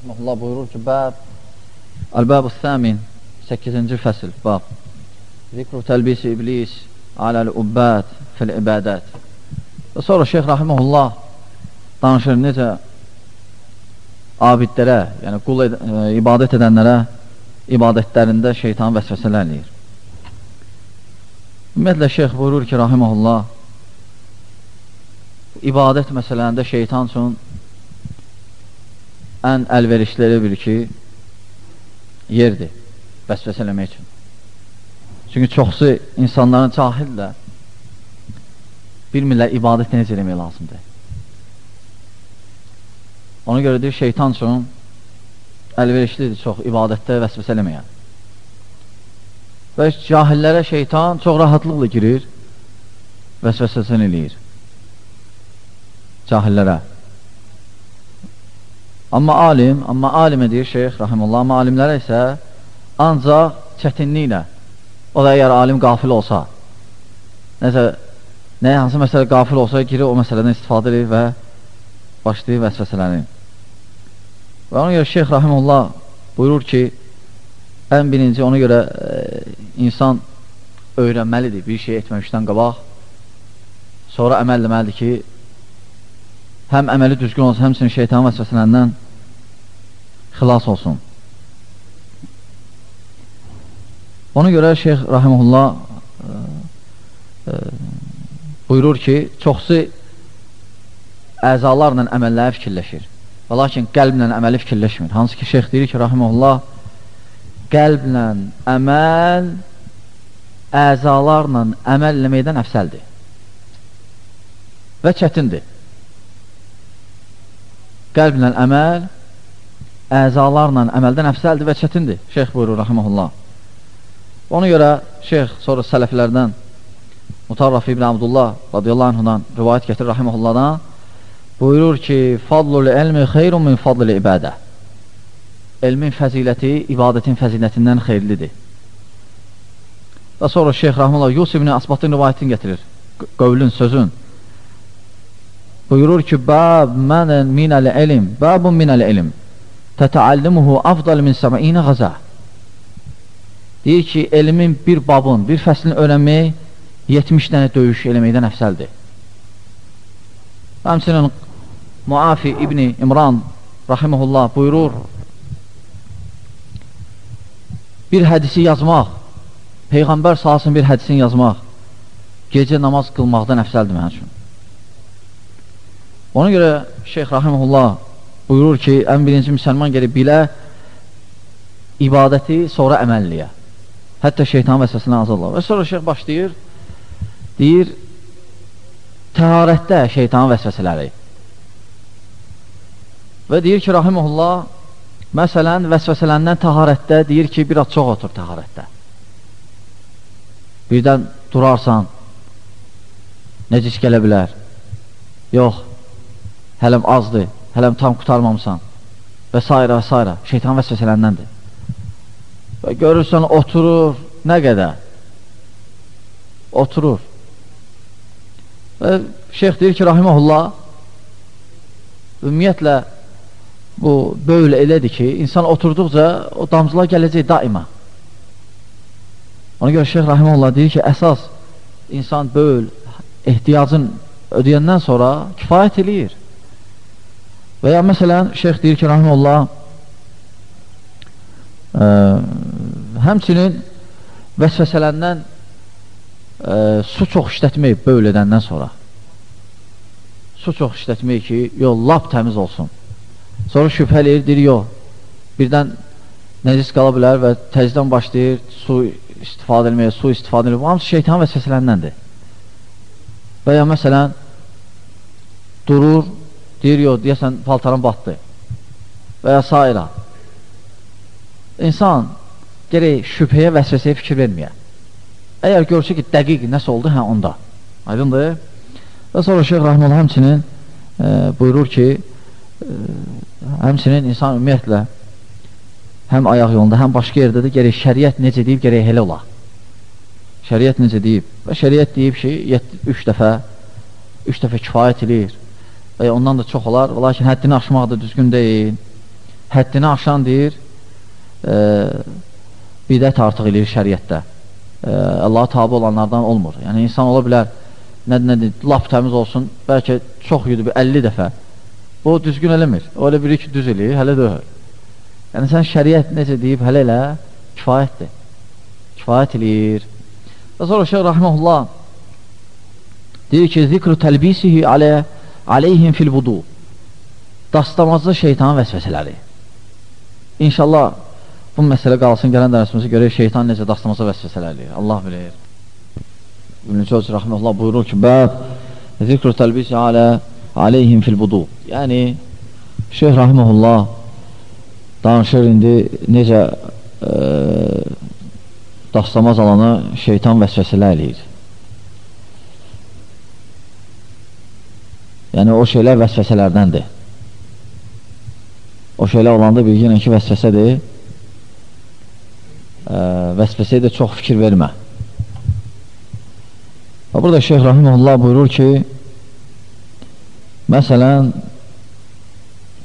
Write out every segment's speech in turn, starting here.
Rəhməhullah buyurur ki, bəb Əl-bəb-ı səmin 8-ci fəsil, bab Zikru təlbisi iblis aləl-ubbəd fil-ibədət Və sonra Şeyx Rəhməhullah danışır necə abidlərə, yəni qul ed ə, ibadət edənlərə ibadətlərində şeytan vəsvəsələr eləyir. Ümumiyyətlə, şeyx buyurur ki, rahiməhullah, ibadət məsələndə şeytan üçün ən əlverişləri bir ki, yerdir vəsvəsə eləmək üçün. Çünki çoxsu insanların cahillə bilmirlər ibadət necə eləmək lazımdır. Ona görə deyir, şeytan üçün əlverişlidir çox ibadətdə vəsvəsə eləməyən. Və cahillərə şeytan çox rahatlıqla girir, vəsvəsəsən eləyir. Cahillərə. Amma alim, amma alimə deyir şeyx, rahimullah, amma alimlərə isə ancaq çətinliklə, o da əgər alim qafil olsa, nəsə, nə hansı məsələ qafil olsa, girir o məsələdən istifadə edir və başlayır vəsvəsələrini. Və ona görə Şeyx Rahimullah buyurur ki, ən birinci ona görə e, insan öyrənməlidir bir şey etməmişdən qabaq. Sonra əməl deməlidir ki, həm əməli düzgün olsun, həmsinin şeytan vəsvəsələrindən xilas olsun. Ona görə Şeyx Rahimullah e, e, buyurur ki, çoxsu əzalarla əməlləri fikirləşir. Və lakin qəlblə əməli fikirləşmir. Hansı ki, şeyx deyir ki, rahiməhullah, qəlblə əməl əzalarla əməl eləməkdən əfsəldir. Və çətindir. Qəlblə əməl əzalarla əməldən əfsəldir və çətindir. Şeyx buyurur, rahiməhullah. Ona görə şeyx sonra sələflərdən Mutarraf ibn Abdullah radiyallahu anhudan rivayət gətirir, rahiməhullahdan buyurur ki, fadlul elmi xeyrun min fadlul ibadə. Elmin fəziləti ibadətin fəzilətindən xeyirlidir. Və sonra Şeyx Rahmanullah Yusuf ibn Asbatın rivayətini gətirir. Qövlün, sözün. Buyurur ki, Bəb mənən minəl elm, bəbun minəl elm, tətəallimuhu afdal min səməyinə qaza. Deyir ki, elmin bir babın, bir fəslini öyrənmək 70 dənə döyüş eləməkdən əfsəldir. Həmçinin Muafi İbni İmran rahiməhullah buyurur bir hədisi yazmaq Peyğəmbər sahasının bir hədisini yazmaq gecə namaz qılmaqdan əfsəldir mənim üçün. Ona görə Şeyx Rahimullah buyurur ki, ən birinci müsəlman gəlib bilə ibadəti, sonra əməlliyə. Hətta şeytan vəsvəsindən azadlar. Və sonra şeyx başlayır, deyir, təharətdə şeytan vəsvəsələri. Və deyir ki, rahiməhullah, məsələn, vəsvəsələndən təharətdə deyir ki, biraz çox otur təharətdə. Birdən durarsan, necis gələ bilər. Yox, hələm azdır, hələm tam qutarmamsan və s. və s. Şeytan vəsvəsələndəndir. Və görürsən, oturur, nə qədər? Oturur. Və şeyx deyir ki, rahiməhullah, ümumiyyətlə, bu böyle elədir ki, insan oturduqca o damcılar gələcək daima. Ona görə Şeyh Rahimullah deyir ki, əsas insan böyül ehtiyacın ödəyəndən sonra kifayət eləyir. Və ya məsələn, Şeyh deyir ki, Rahimullah ə, həmçinin vəsvəsələndən ə, su çox işlətmək böyül edəndən sonra su çox işlətmək ki, yol lap təmiz olsun. Sonra şübhələyir, deyir, yox, birdən nəcis qala bilər və təzdən başlayır su istifadə etməyə, su istifadə etməyə. Bu hamısı şeytan vəsvəsələndəndir. Və ya məsələn, durur, deyir, yox, deyəsən, paltarın batdı və ya s. İnsan gerək şübhəyə, vəsvəsəyə fikir verməyə. Əgər görsə ki, dəqiq nəsə oldu, hə, onda. Aydındır? Və sonra Şeyh Rahmanullah həmçinin e, buyurur ki, e, həmçinin insan ümumiyyətlə həm ayaq yolunda, həm başqa yerdə də gerək şəriət necə deyib, gerək elə ola. Şəriət necə deyib? Və şəriət deyib ki, 3 dəfə 3 dəfə kifayət edir və ondan da çox olar, lakin həddini aşmaq da düzgün deyil. həddini aşan deyir, e, bidət artıq eləyir şəriətdə. E, Allah tabi olanlardan olmur. Yəni, insan ola bilər, nədir, nədir, lap təmiz olsun, bəlkə çox yudur, 50 dəfə. Bu, düzgün eləmir. O elə bilir ki, düz eləyir, hələ deyil. Yəni, sən şəriət necə deyib, hələ elə kifayətdir. Kifayət eləyir. Və sonra Şeyh Rahiməhullah deyir ki, zikru təlbisihi alə, aleyhim fil vudu. Dastamazda şeytanın vəsvəsələri. İnşallah bu məsələ qalsın, gələn dərsimizə görə şeytan necə dastamazda vəsvəsələri. Allah bilir. İbn-i Cəvz Rahiməhullah buyurur ki, bəb zikru təlbisi alə aleyhim fil vudu. Yəni, Şeyh Rahiməhullah danışır indi necə e, dastamaz alanı şeytan vəsvəsələ eləyir. Yəni, o şeylər vəsvəsələrdəndir. O şeylər olanda bilginən ki, vəsvəsədir. E, vəsvəsəyə də çox fikir vermə. Və burada Şeyh Rahimullah buyurur ki, məsələn,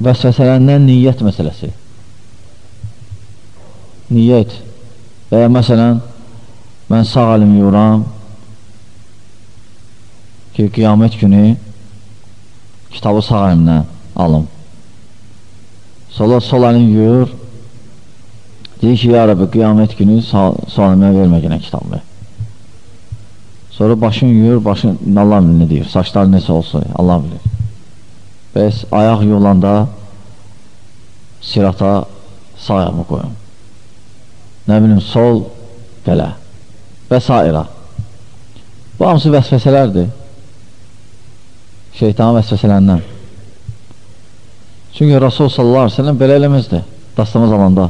vəsvəsələrindən niyyət məsələsi. Niyyət və ya məsələn, mən sağ əlim yuram ki, qiyamət günü kitabı sağ əlimdən alım. Sola sol əlin yuyur. Deyir ki, ya Rabbi, qiyamət günü sol əlimə vermə yenə kitabı. Sonra başın yuyur, başın, Allah bilir nə deyir, saçlar necə olsa, Allah bilir. Bəs ayaq yolanda sirata sağ ayağımı qoyum. Nə bilim, sol belə və s. Bu hamısı vəsvəsələrdir. Şeytanın vəsvəsələrindən. Çünki Rasul sallallahu aleyhi ve sellem belə eləməzdi dastamaz alanda.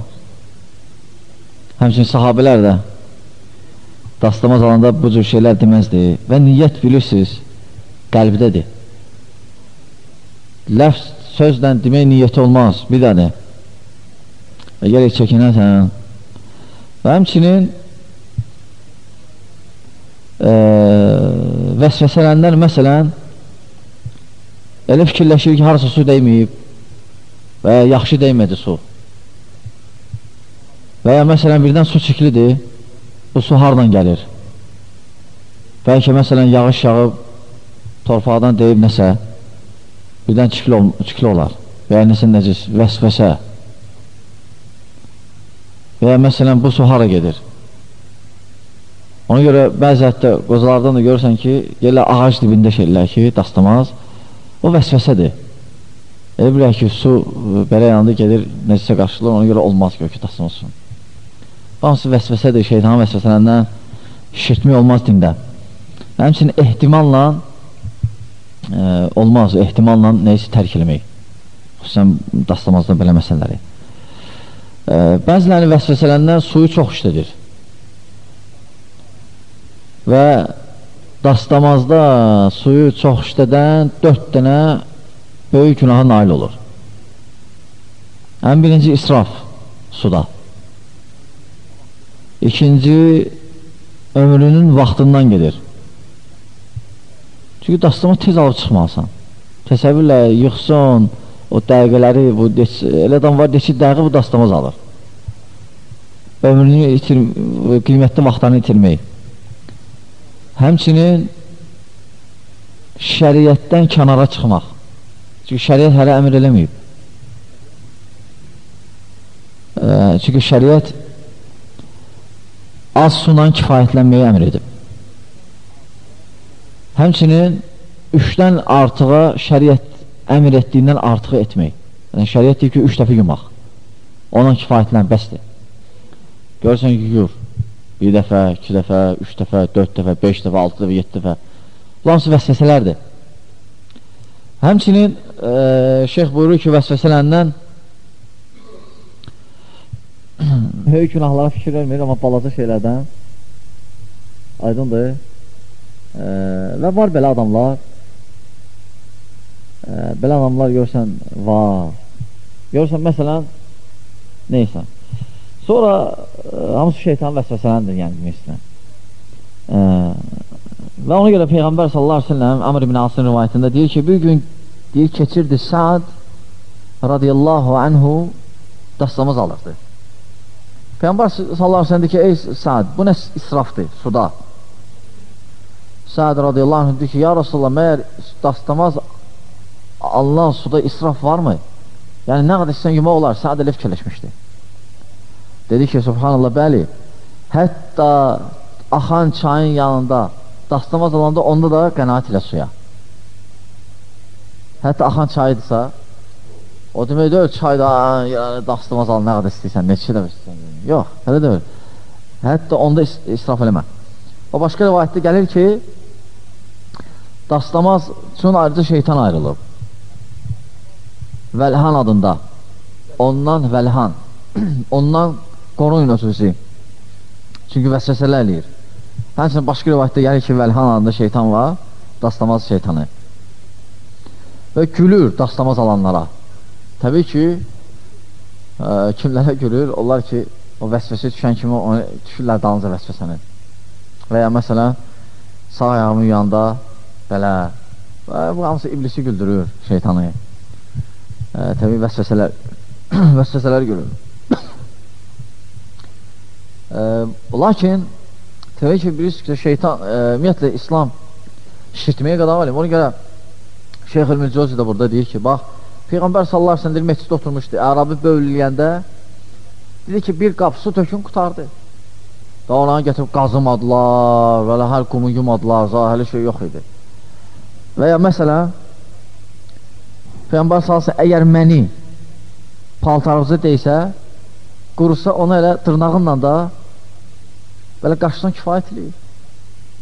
Həmçin sahabələr də dastamaz alanda bu cür şeylər deməzdi və niyyət bilirsiniz, qəlbdədir. Ləfz sözlə demək niyyəti olmaz, bir dəni. Əgər çəkinəsən və həmçinin e, vəsvəsələnlər məsələn elə fikirləşir ki, harası su dəyməyib və ya yaxşı dəymədi su. Və ya məsələn birdən su çiklidir bu su hardan gəlir? Bəlkə məsələn yağış yağıb torpaqdan deyib nəsə birdən çikli, ol çikli olar və ya nəsə nəcis vəsvəsə. Və ya məsələn bu su hara gedir? Ona görə bəzi hətta qozalardan da görürsən ki elə ağac dibində şeylər ki dastamaz o vəsvəsədir Elə bilək ki, su e, belə yanında gedir, necəsə qarşılar, ona görə olmaz gökü tasılsın. Hamısı vəsvəsədir, şeytanın vəsvəsələrindən şirtmək olmaz dində. Həmçinin ehtimalla e, olmaz, ehtimalla neyisi tərk eləmək. Xüsusən dastamazda belə məsələləri. E, bəzilərini vəsvəsələrindən suyu çox işlədir. Və dastamazda suyu çox işlədən dörd dənə böyük günaha nail olur. Ən birinci israf suda. İkinci ömrünün vaxtından gedir. Çünki dastamı tez alıb çıxmalısan. Təsəvvürlə yıxsın, o dəqiqələri, bu elə adam var, deçi dəqiqə bu dastamaz alır. Ömrünü itir, qiymətli vaxtlarını itirmək. Həmçinin şəriətdən kənara çıxmaq. Çünki şəriət hələ əmr eləməyib. E, çünki şəriət az sunan kifayətlənməyi əmr edib. Həmçinin üçdən artığa şəriət əmr etdiyindən artığı etmək. Yəni, şəriət deyir ki, üç dəfə yumaq. Ondan kifayətlən bəsdir. Görürsən ki, yur. Bir dəfə, iki dəfə, üç dəfə, dörd dəfə, beş dəfə, altı dəfə, yedi dəfə. Bu hamısı vəsvəsələrdir. Həmçinin e, şeyx buyurur ki, vəsvəsələndən böyük günahlara fikir vermir, amma balaca şeylərdən aydındır. E, və var belə adamlar, e, belə adamlar görsən, var. Görsən, məsələn, neysə. Sonra e, hamısı şeytan vəsvəsələndir, yəni demək e, və ona görə Peyğəmbər sallallahu aleyhi ve sellem Amr ibn Asın rivayətində deyir ki, bir gün deyir, keçirdi Saad radiyallahu anhu dastamaz alırdı. Peyğəmbər sallallahu əleyhi və səlləm ki, ey Səad, bu nə israfdır suda? Səad radiyallahu anh dedi ki, ya Rasulullah, məyər dastamaz Allah suda israf varmı? Yəni, nə qədər istəyən yumaq olar? Səad elə fikirləşmişdi. Dedi ki, subhanallah, bəli, hətta axan çayın yanında dastamaz olanda onda da qənaət ilə suya. Hətta axan çayıdırsa, o demək deyil, çayda dastamaz al, nə qədər istəyirsən, neçə də istəyirsən. Yox, elə deyil. Hətta onda israf eləmə. O başqa rivayətdə gəlir ki, dastamaz üçün ayrıca şeytan ayrılıb. Vəlhan adında. Ondan vəlhan. Ondan qoruyun özünüzü. Çünki vəsvəsələr eləyir. Həmçinin başqa rivayətdə gəlir ki, Vəlhan adında şeytan var, dastamaz şeytanı. Və gülür dastamaz alanlara. Təbii ki, ə, kimlərə gülür? Onlar ki, o vəsvəsə düşən kimi onu düşürlər dalınca vəsvəsəni. Və ya məsələn, sağ ayağımın yanında belə, və bu hamısı iblisi güldürür, şeytanı. Ə, təbii vəsvəsələr, vəsvəsələr gülür. Lakin təbii ki, bilirsiniz ki, şeytan, ə, ümumiyyətlə, İslam şirtməyə qədər alim. Ona görə Şeyx Ülmülcəzi də burada deyir ki, bax, Peyğəmbər sallar səndir məsciddə oturmuşdu, Ərabı bölüləyəndə dedi ki, bir qap su tökün qutardı. Da ona gətirib qazımadılar, və hər qumu yumadılar, zahəli şey yox idi. Və ya məsələn, Peyğəmbər salsın, əgər məni paltarınızı deysə, qurusa onu elə dırnağınla da belə qaşdan kifayət eləyir.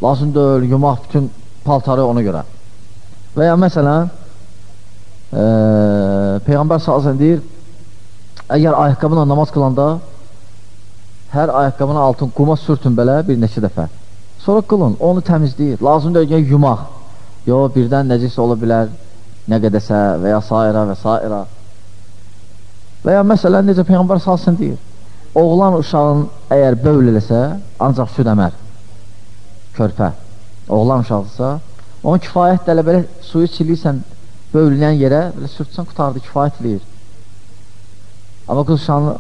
Lazım deyil, yumaq bütün paltarı ona görə. Və ya məsələn, e, Peyğəmbər salsın deyir, əgər ayaqqabına namaz qılanda hər ayaqqabına altın quma sürtün belə bir neçə dəfə. Sonra qılın, onu təmizləyir. Lazım deyil, yumaq. Yox, birdən nəcis ola bilər, nə qədəsə və ya sairə və sairə. Və ya məsələn, necə Peyğəmbər salsın deyir, oğlan uşağın əgər bövl eləsə, ancaq süd əmər, körpə, oğlan uşaqdırsa, onun kifayət dələ belə suyu çiliysən, bövlünən yerə, belə sürtsən, qutardı, kifayət eləyir. Amma qız uşağını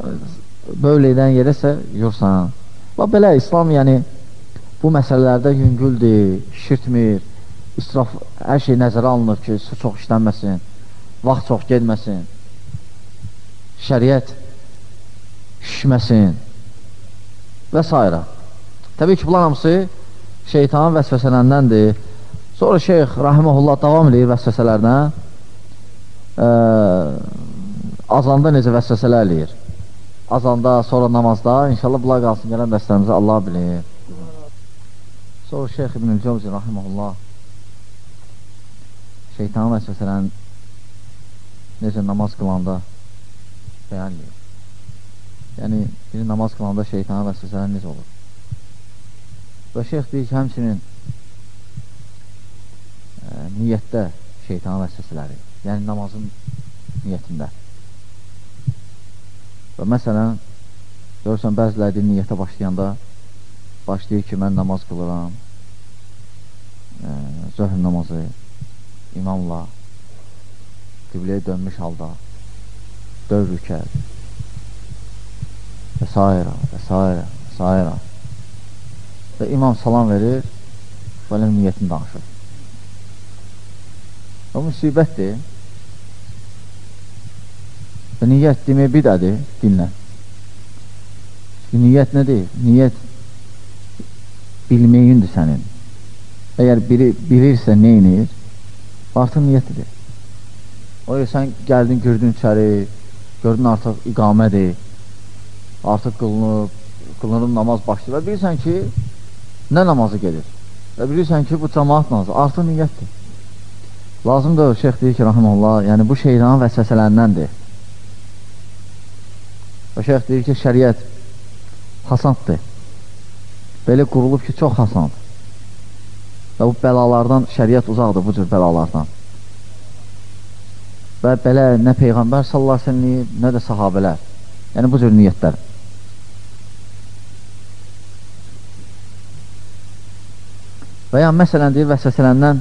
bövl edən yerə isə yursan. Və belə, İslam yəni, bu məsələlərdə yüngüldür, şirtmir, israf, hər şey nəzərə alınır ki, su çox işlənməsin, vaxt çox gedməsin şəriət şişməsin və s. Təbii ki, bunlar hamısı şeytanın vəsvəsələndəndir. Sonra şeyx Rahiməhullah davam edir vəsvəsələrinə. Ə, azanda necə vəsvəsələr eləyir. Azanda, sonra namazda, inşallah bunlar qalsın gələn dəstərimizə Allah bilir. Sonra şeyx İbn-i Cəvzi Rahiməhullah şeytanın vəsvəsələrini necə namaz qılanda edir. Yəni, biri namaz qılanda şeytana vəsvəsələr necə olur? Və şeyx deyir ki, həmçinin ə, niyyətdə şeytana vəsvəsələri, yəni namazın niyyətində. Və məsələn, görürsən, bəziləri deyir, niyyətə başlayanda başlayır ki, mən namaz qılıram, ə, zöhr namazı imamla qibləyə dönmüş halda dörd rükət və s. və s. və s. Və imam salam verir və elə niyyətini danışır. O müsibətdir. Və niyyət demək bidədir dinlə. Çünki niyyət nədir? Niyyət bilməyindir sənin. Əgər biri bilirsə neynir, artıq niyyətidir. O sən gəldin, girdin içəri, gördün artıq iqamədir, artıq qılınıb, qılınıb namaz başlayır və bilirsən ki, nə namazı gedir və bilirsən ki, bu cəmaat namazı artıq niyyətdir. Lazımdır, şeyx deyir ki, rahiməllah, yəni bu şeytanın vəsvəsələndəndir. Və şeyx deyir ki, şəriət hasanddır. Belə qurulub ki, çox hasand. Və bu bəlalardan şəriət uzaqdır, bu cür bəlalardan və belə nə Peyğəmbər sallallahu əleyhi nə də sahabelər. Yəni bu cür niyyətlər. Və ya məsələn deyir vəsvəsələndən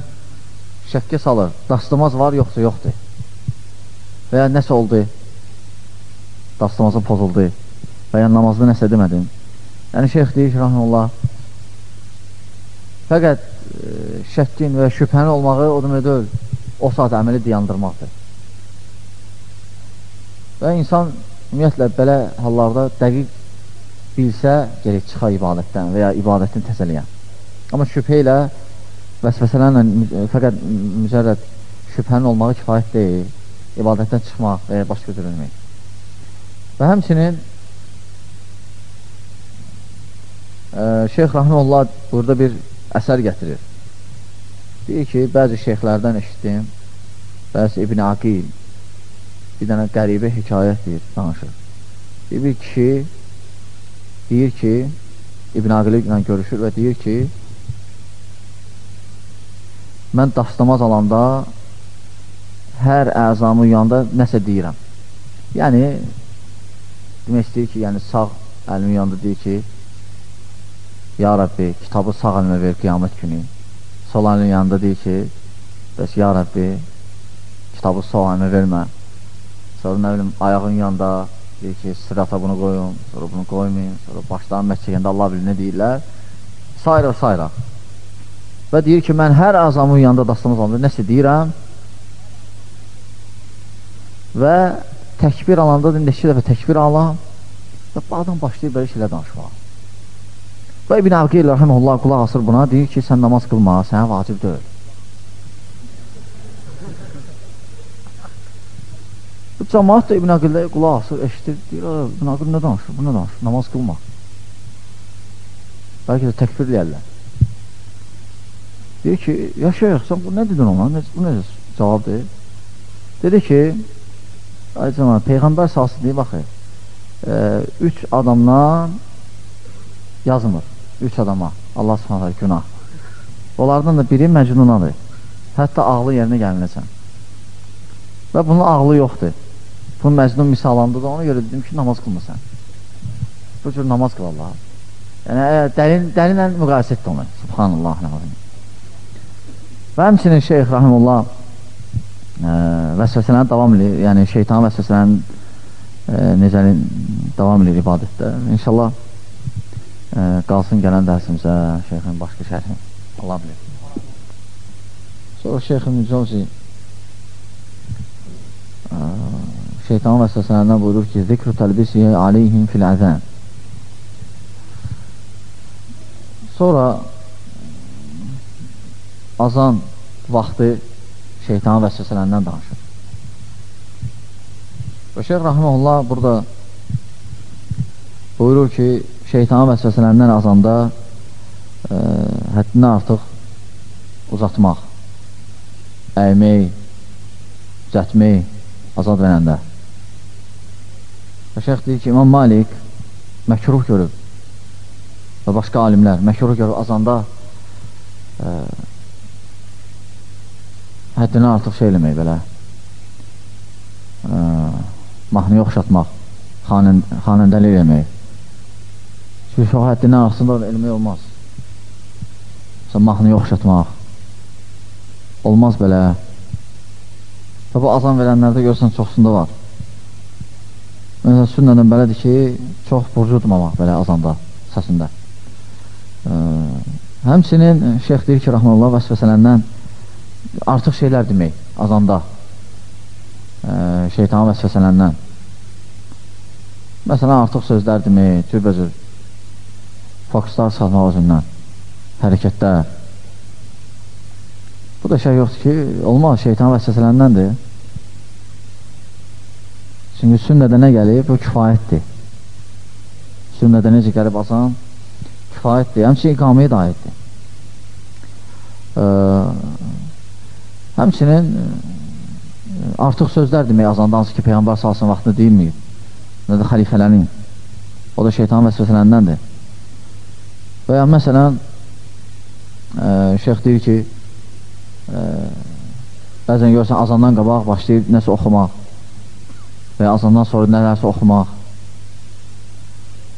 şəkkə salır. Dastamaz var, yoxsa yoxdur. Və ya nəsə oldu? dastamazı pozuldu və ya namazda nəsə demədim. Yəni, şeyx deyir ki, rahmanullah, fəqət e, şəkkin və şübhənin olmağı o demək deyil, o saat əməli dayandırmaqdır. Və insan ümumiyyətlə belə hallarda dəqiq bilsə, gerək çıxa ibadətdən və ya ibadətini təzələyən. Amma şübhə ilə vəsvəsələrlə fəqət mücərrəd şübhənin olmağı kifayət deyil, ibadətdən çıxmaq və ya baş götürülmək. Və həmçinin ə, Şeyx Rahmanullah burada bir əsər gətirir. Deyir ki, bəzi şeyxlərdən eşitdim, bəzi İbn Aqil bir dənə qəribə hekayət deyir, danışır. Bir, bir kişi deyir ki, İbn Aqil ilə görüşür və deyir ki, mən dastamaz alanda hər əzamın yanında nəsə deyirəm. Yəni, demək istəyir ki, yəni sağ əlimin yanında deyir ki, Ya Rabbi, kitabı sağ əlimə ver qiyamət günü. Sol əlimin yanında deyir ki, bəs Ya Rabbi, kitabı sol əlimə vermə. Sonra nə bilim, ayağın yanında deyir ki, sırata bunu qoyun, sonra bunu qoymayın, sonra başlarını məhkəyəndə Allah bilir nə deyirlər. Sayrı, sayrı. Və deyir ki, mən hər azamın yanında dastamız alanda nəsə deyirəm və təkbir alanda da neçə dəfə təkbir alam və adam başlayır belə şeylər danışmağa. Və İbn Əqil rəhməhullah qulaq asır buna, deyir ki, sən namaz qılma, sənə vacib deyil. Bu cəmaat da İbn Əqildə qulaq asır, eşitir, deyir, İbn Əqil nə danışır, bu nə danışır, namaz qılma. Bəlkə də təkbir deyərlər. Deyir ki, ya şeyx, sən bu nə dedin ona, bu nə cavab deyir? Dedi ki, Aycama, Peyğəmbər salsın deyib, baxı, e, üç adamdan yazmır, üç adama, Allah subhanələ günah. Onlardan da biri məcnunadır, hətta ağlı yerinə gəlinəcən. Və bunun ağlı yoxdur. Bunun məcnun misalandı da ona görə dedim ki, namaz qılmısan. Bu cür namaz qıl Allah. Yəni, ə, dəlil, dəlillə müqayisə etdi onu. Subhanallah. Və həmçinin Şeyx Rahimullah vəsvəsələrin davam edir, yəni şeytan vəsvəsələrin e, necə davam edir ibadətdə. İnşallah e, qalsın gələn dərsimizə şeyxin başqa şərhi Allah bilir. Sonra şeyxin Mücavzi e, şeytan vəsvəsələrindən buyurur ki, zikru təlbisi aleyhim fil əzən. Sonra azan vaxtı şeytanın vəsvəsələrindən danışır. Şeyh Rahimullah burada buyurur ki, şeytanın vəsvəsələrindən azanda e, həddindən artıq uzatmaq, əymək, düzətmək, azad verəndə. Və şeyh deyir ki, İmam Malik məkruh görüb. Və başqa alimlər məkruh görüb azanda e, həddini artıq şey eləmək belə ə, mahnıya oxşatmaq xanən, xanəndəlik eləmək. Çünki o həddindən arasında eləmək olmaz. Məsələn, mahnıya oxşatmaq olmaz belə. Və bu azan verənlərdə görsən çoxsunda var Məsələn, sünnədən belədir ki, çox burcu tutmamaq belə azanda, səsində. Ə, həmçinin şeyx deyir ki, rəhməlullah vəsvəsələndən artıq şeylər demək azanda. E, şeytanın vəsvəsələndən. Məsələn artıq sözlər demək cürbəcür fokuslar salmaq özündən hərəkətlər. Bu da şey yoxdur ki olmaz şeytanın vəsvəsələndəndir çünki sünnədə nə gəlib bu kifayətdir sünnədə necə gəlib azan kifayətdir həmçin iqaməyə də aiddir Həmçinin e, artıq sözlər demək azanda hansı ki, Peyğəmbər salsın vaxtında deyilməyib. Nə də xəlifələrin. O da şeytanın vəsvəsələndəndir. Və ya məsələn, ə, şeyx deyir ki, ə, bəzən görsən azandan qabaq başlayır nəsə oxumaq və azandan sonra nələrsə oxumaq.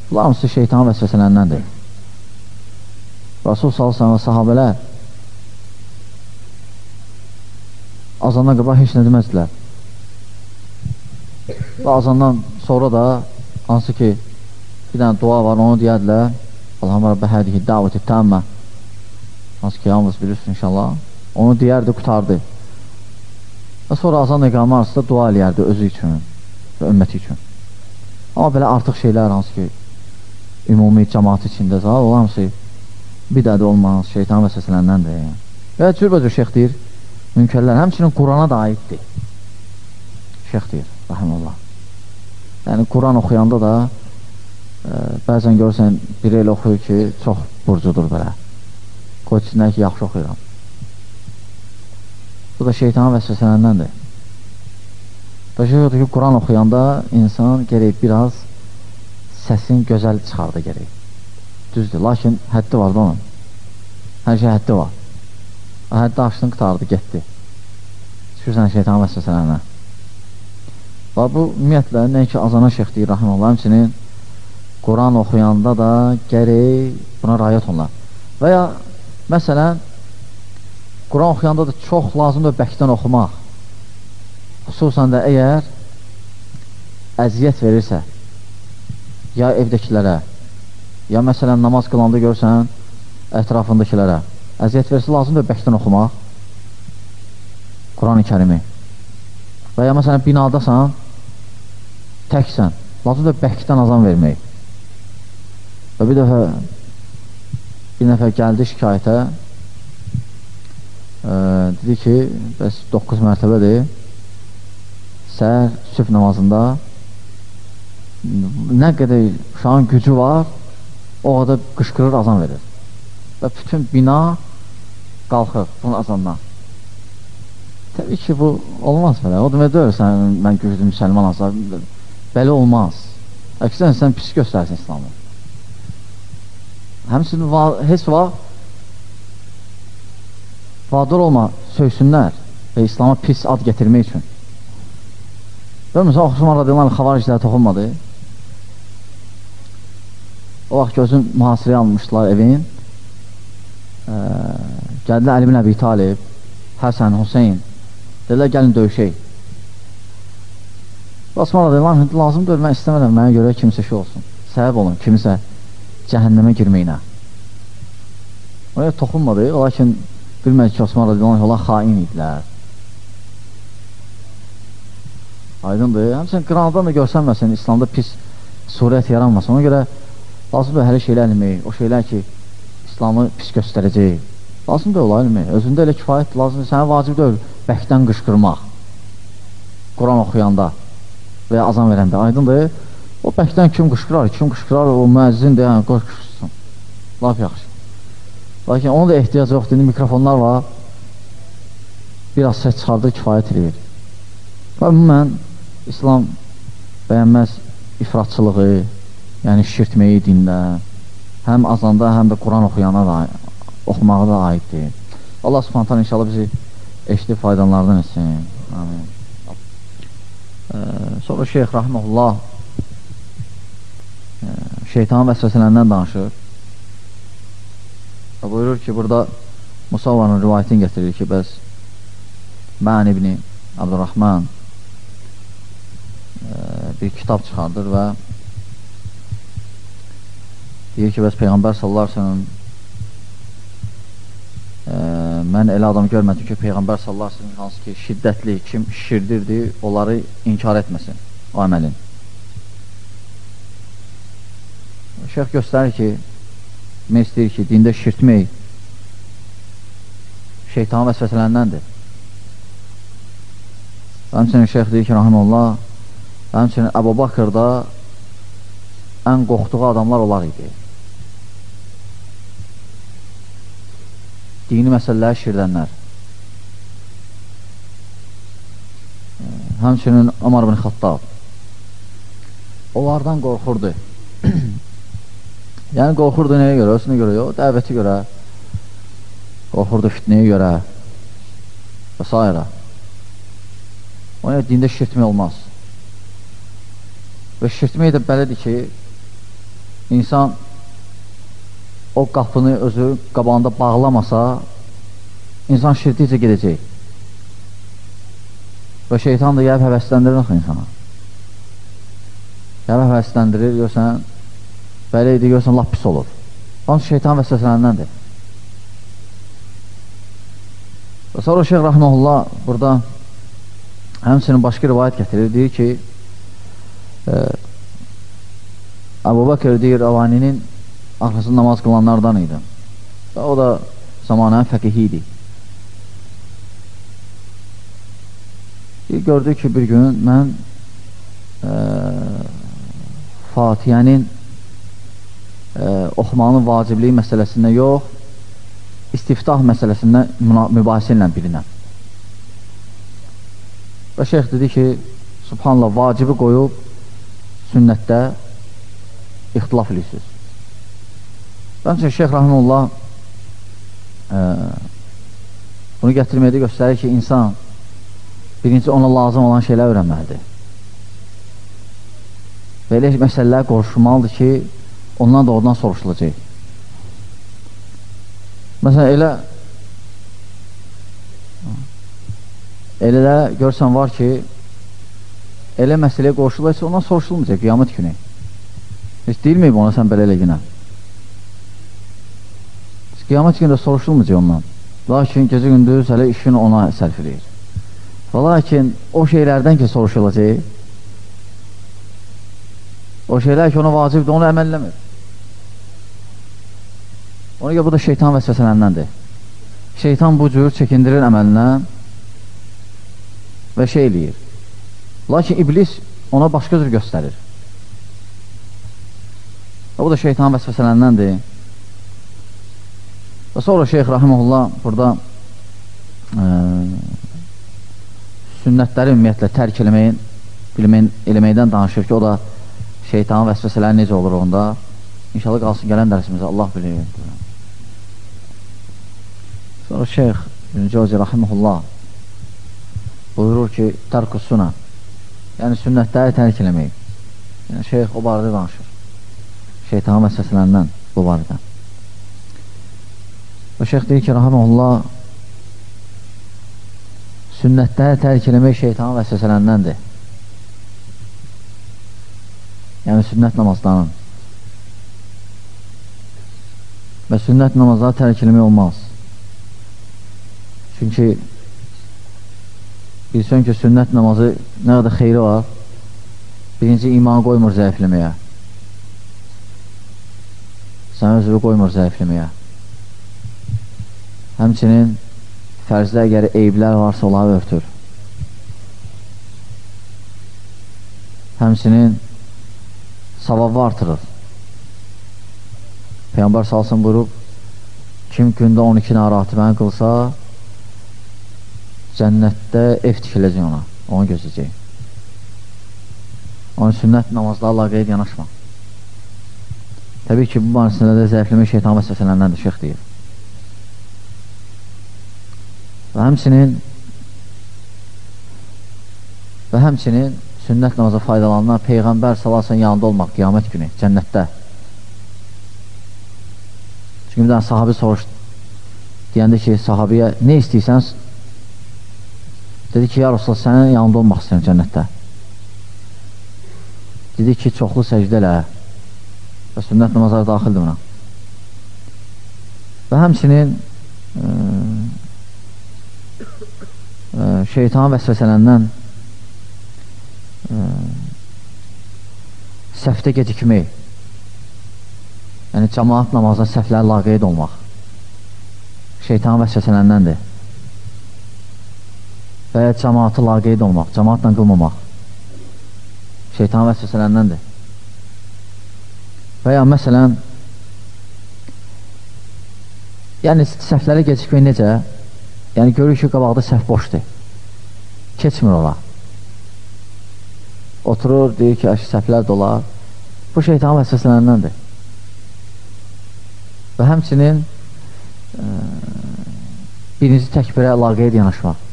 Bunlar hamısı şeytanın vəsvəsələndəndir. Rasul salsın və sahabələr azandan qabaq heç nə deməzdilər. Və azandan sonra da hansı ki bir dənə dua var, onu deyədilər. Allahumma Rabbi hədihi davəti təmmə. Hansı ki, yalnız bilirsiniz inşallah. Onu deyərdi, qutardı. Və sonra azan iqamı arasında dua eləyərdi özü üçün və ümməti üçün. Amma belə artıq şeylər hansı ki, ümumi cəmaat içində zal, o hamısı bidədə olmaz, şeytan vəsvəsələndəndir. Yəni. Və cürbəcür şeyx deyir, münkərlər həmçinin Qurana da aiddir. Şeyx deyir, rəhəməllah. Yəni, Quran oxuyanda da ə, bəzən görürsən, biri elə oxuyur ki, çox burcudur belə. Qoy içindən ki, yaxşı oxuyuram. Bu da şeytanın vəsvəsələndəndir. Və odur ki, Quran oxuyanda insan gerək biraz səsin gözəl çıxardı gerək. Düzdür, lakin həddi var da onun. Hər şey həddi var. Həddi açdın, qutardı, getdi. Düşürsən şeytan vəsvəsələrinə. Və bu, ümumiyyətlə, nəinki azana şeyx deyir, rəhməllah, həmçinin Quran oxuyanda da gərək buna rayət onlar. Və ya, məsələn, Quran oxuyanda da çox lazımdır bəkdən oxumaq. Xüsusən də əgər əziyyət verirsə, ya evdəkilərə, ya məsələn namaz qılanda görsən ətrafındakilərə əziyyət versə lazımdır bəkdən oxumaq Quran-ı kərimi. Və ya məsələn binadasan təksən lazımdır bəkdən azam vermək. Və bir dəfə bir nəfər gəldi şikayətə e, dedi ki bəs 9 mərtəbədir səhər sübh namazında nə qədər uşağın gücü var o qədər qışqırır, azan verir. Və bütün bina qalxır bunun azandan. Təbii ki, bu olmaz belə. O demək deyil, sən, mən güclü müsəlman azar. Belə olmaz. Əksən, sən pis göstərsin İslamı. Həmçinin heç vaxt vadır olma, söysünlər və İslama pis ad getirmək üçün. Görmürsən, Osman radiyallahu anh xavariclərə toxunmadı. O vaxt gözün mühasirəyə almışdılar evin. Ə, gəldilər Əli bin Əbi Talib, Həsən, Hüseyin. Dedilər, gəlin döyüşək. Osman radiyallahu anh, lazımdır, mən istəmirəm, mənə görə kimsə şey olsun. Səbəb olun, kimisə cəhənnəmə girməyinə. Oraya toxunmadı, lakin bilmədik ki, Osman radiyallahu anh, onlar xain idilər. Aydındır. Həmçinin qıranadan da görsənməsin, İslamda pis surət yaranmasın. Ona görə Lazımdır hələ şeylər eləmək, o şeylər ki, İslamı pis göstərəcək. Lazımdır ola eləmək. Özündə elə kifayət lazımdır. Sənə vacib deyil bəkdən qışqırmaq. Quran oxuyanda və ya azan verəndə. Aydındır. O bəkdən kim qışqırar? Kim qışqırar? O müəzzindir. Yəni, qoy qışqırsın. Laf yaxşı. Lakin onun da ehtiyac yoxdur. İndi mikrofonlar var. Biraz səs çıxardır, kifayət edir. Və ümumən, İslam bəyənməz ifratçılığı, yəni şişirtməyi dində, həm azanda, həm də Quran oxuyana da, oxumağa da aiddir. Allah subhantan inşallah bizi eşli faydalardan etsin. Amin. Ee, sonra Şeyx Rahmanullah e, şeytanın vəsvəsələrindən danışır. Və buyurur ki, burada Musavanın rivayətini gətirir ki, bəs Mən ibni Abdurrahman bir kitab çıxardır və Deyir ki, bəs Peyğəmbər sallar sənin e, mən elə adam görmədim ki, Peyğəmbər sallar sənin hansı ki, şiddətli, kim şişirdirdi, onları inkar etməsin o əməlin. Şeyx göstərir ki, demək istəyir ki, dində şişirtmək şeytanın vəsvəsələndəndir. Həmçinin şeyx deyir ki, rahiməllah, həmçinin Əbu Bakırda ən qorxduğu adamlar onlar idi. dini məsələləri şirdənlər. Həmçinin Ömər bin Xattab. Onlardan qorxurdu. yəni qorxurdu nəyə görə? Özünə görə yox, dəvəti görə. Qorxurdu fitnəyə görə və s. Ona dində şirtmək olmaz. Və şirtmək də belədir ki, insan o qapını özü qabağında bağlamasa, insan şirklicə gedəcək. Və şeytan da gəlib həvəsləndirir axı insana. gəlib həvəsləndirir, görsən, belə idi, görsən, lap pis olur. Hansı şeytan vəsvəsələndəndir. Və sonra Şeyh Rəhməlullah burada həmsinin başqa rivayət gətirir, deyir ki, Əbu Bakır deyir, Avaninin arxasında namaz qılanlardan idi. O da zamanənin fəqihi idi. Gördü ki, bir gün mən e, Fatihənin e, oxumanın vacibliyi məsələsində yox, istiftah məsələsində mübahisə ilə bilinəm. Və şeyx dedi ki, subhanallah, vacibi qoyub sünnətdə ixtilaf edirsiniz. Bəncə, şeyx Rahimullah e, bunu gətirməkdə göstərir ki, insan birinci ona lazım olan şeylər öyrənməlidir. Və elə məsələlər qoruşmalıdır ki, ondan da oradan soruşulacaq. Məsələn, elə elə də görsən var ki, elə məsələyə qoruşularsa ondan soruşulmayacaq qiyamət günü. Heç deyilməyib ona sən belə eləginə. Qiyamət günü də soruşulmayacaq ondan. Lakin gecə gündüz hələ işini ona sərf edir. Və lakin o şeylərdən ki, soruşulacaq, o şeylər ki, ona vacibdir, onu əməlləmir. Ona görə bu da şeytan vəsvəsələndəndir. Şeytan bu cür çəkindirir əməlindən və şey eləyir. Lakin iblis ona başqa cür göstərir. Və bu da şeytan vəsvəsələndəndir. Və sonra şeyx Rahimullah burada e, sünnətləri ümumiyyətlə tərk eləməyin, bilməyin, eləməkdən danışır ki, o da şeytanın vəsvəsələri necə olur onda. İnşallah qalsın gələn dərsimizə, Allah bilir. Sonra şeyx Cəvzi Rahimullah buyurur ki, tərkusuna, yəni sünnətləri tərk eləmək. Yəni şeyx o barədə danışır. Şeytanın vəsvəsələrindən bu barədə. Və şeyx deyir ki, Rahimullah sünnətləri tərk eləmək şeytanın vəsvəsələndəndir. Yəni sünnət namazlarının. Və sünnət namazları tərk eləmək olmaz. Çünki bilsən ki, sünnət namazı nə qədər xeyri var, birinci iman qoymur zəifləməyə. Sən özünü qoymur zəifləməyə. Həmçinin Fərzdə əgər eyblər varsa, onları örtür. Həmsinin savabı artırır. Peyyambar salsın buyurub, kim gündə 12 narahatı mən qılsa, cənnətdə ev tikiləcək ona, onu gözləyəcək. Onun sünnət namazlarla qeyd yanaşma. Təbii ki, bu barəsində də zəifləmə şeytan vəsvəsələndəndir, şeyx deyir. Və həmçinin və həmçinin sünnət namaza faydalanan Peyğəmbər salasının yanında olmaq qiyamət günü, cənnətdə. Çünki bir dənə sahabi soruşdu. Deyəndə ki, sahabiyə nə istəyirsən? Dedi ki, ya Rasulullah, sənin yanında olmaq istəyirəm cənnətdə. Dedi ki, çoxlu səcdələ və sünnət namazları daxildir buna. Və həmçinin e, şeytan vəsvəsələndən səhvdə gecikmək yəni cəmaat namazına səhvləri laqeyd olmaq şeytan vəsvəsələndəndir və cəmaatı laqeyd olmaq, cəmaatla qılmamaq şeytan vəsvəsələndəndir və ya məsələn yəni səhvləri gecikmək necə Yəni görür ki, qabaqda səhv boşdur. Keçmir ola. Oturur, deyir ki, səhvlər dolar. Bu şeytanın vəsvəsələrindən Və həmçinin e, birinci təkbirə əlaqəyə yanaşmaq.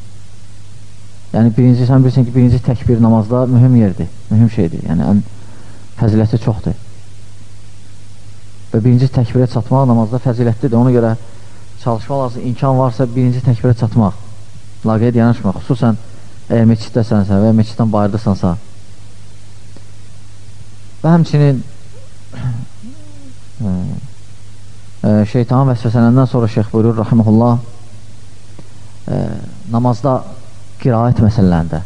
Yəni birinci, sən bilirsən ki, birinci təkbir namazda mühüm yerdir, mühüm şeydir. Yəni ən fəziləti çoxdur. Və birinci təkbirə çatmaq namazda fəzilətlidir. Ona görə çalışmaq lazım, imkan varsa birinci təkbirə çatmaq, laqeyd yanaşmaq, xüsusən əgər meçiddəsənsə və ya meçiddən bayırdasansa. və həmçinin e, e, şeytanın vəsvəsələndən sonra şeyx buyurur, rahiməhullah, e, namazda qiraət məsələlərində,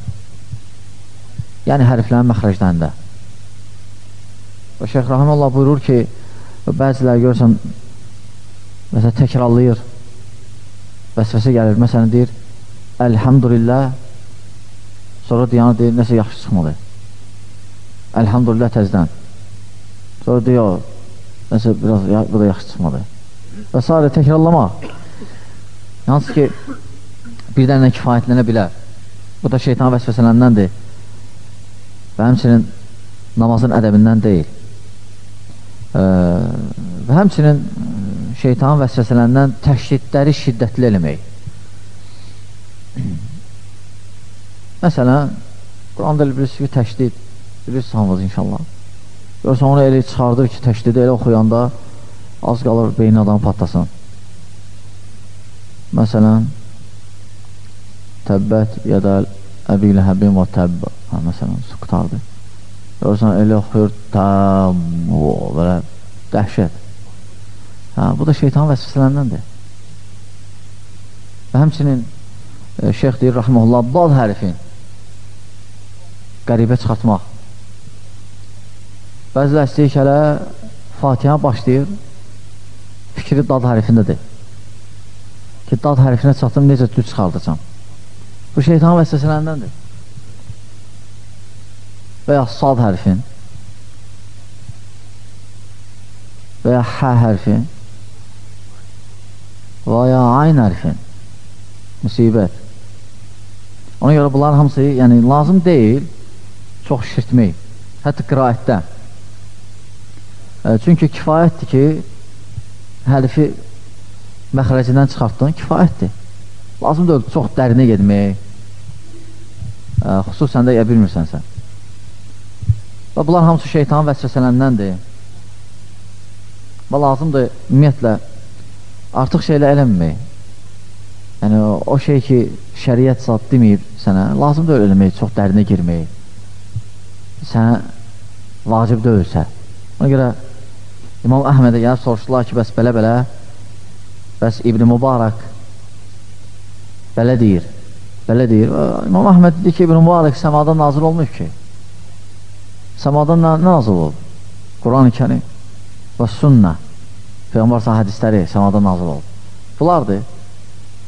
yəni hərflərin məxrəclərində. Və şeyx rahiməhullah buyurur ki, bəziləri görürsən, məsələn, təkrarlayır, vəsvəsə gəlir, məsələn, deyir, Əlhamdülillah, sonra diyanı deyir, nəsə yaxşı çıxmalı. Əlhamdülillah təzdən. Sonra deyir, nəsə biraz, ya, bu da yaxşı çıxmadı. Və s. təkrarlamaq. Hansı ki, bir dənə kifayətlənə bilər. Bu da şeytan vəsvəsələndəndir. Və həmçinin namazın ədəbindən deyil. Ə, və həmçinin şeytanın vəsvəsələrindən təşdidləri şiddətli eləmək. Məsələn, Quranda bilirsiniz ki, təşdid, bilirsiniz hamınız inşallah. Görürsən, onu elə çıxardır ki, təşdidi elə oxuyanda az qalır beyni adam patlasın. Məsələn, təbbət ya da əbilə həbim və təbb, hə, məsələn, su qutardı. Görürsən, elə oxuyur, təbb, belə dəhşət. Hə, bu da şeytan vəsvəsələndəndir. Və həmçinin e, şeyx deyir, rəhməlullah, dal hərfin qəribə çıxartmaq. Bəzilər istəyir ki, hələ Fatihə başlayır, fikri dad hərfindədir. Ki, dad hərfinə çatdım, necə düz çıxardacam. Bu şeytan vəsvəsələndəndir. Və ya sad hərfin və ya hə hərfin və ya ayn hərfin müsibət. Ona görə bunlar hamısı yəni, lazım deyil çox şirtmək, hətta qiraətdə. E, çünki kifayətdir ki, həlifi məxrəcindən çıxartdın, kifayətdir. Lazım deyil çox dərinə gedmək, e, xüsusən də ya bilmirsənsə. Və bunlar hamısı şeytanın vəsvəsələndəndir. Və lazımdır ümumiyyətlə artıq şeylə eləməmək. Yəni, o, o şey ki, şəriət zat deməyib sənə, lazım da eləmək, çox dərinə girmək. Sənə vacib deyilsə. Ona görə İmam Əhmədə gəlib soruşdular ki, bəs belə-belə, bəs İbn Mübarək belə deyir, belə deyir. İmam Əhməd dedi ki, İbn Mübarək səmadan nazil olmayıb ki. Səmadan nə, nə nazil olub? Quran-ı Kərim və sünnə. Peyğəmbər sahə hədisləri səmada nazil oldu. Bunlardır.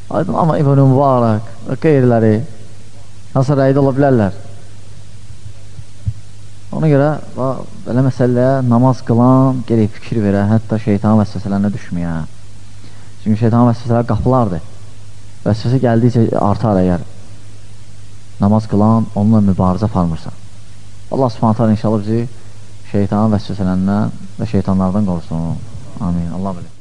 Aydın, amma İbn-i Mübarək və qeyriləri hansı rəydə ola bilərlər. Ona görə belə məsələyə namaz qılan gerək fikir verə, hətta şeytan vəsvəsələrinə düşməyə. Çünki şeytan vəsvəsələr qapılardır. Vəsvəsə gəldikcə artar əgər namaz qılan onunla mübarizə aparmırsa. Allah subhanətə inşallah bizi şeytanın vəsvəsələrindən və şeytanlardan qorusun. Amin. Allah bilir.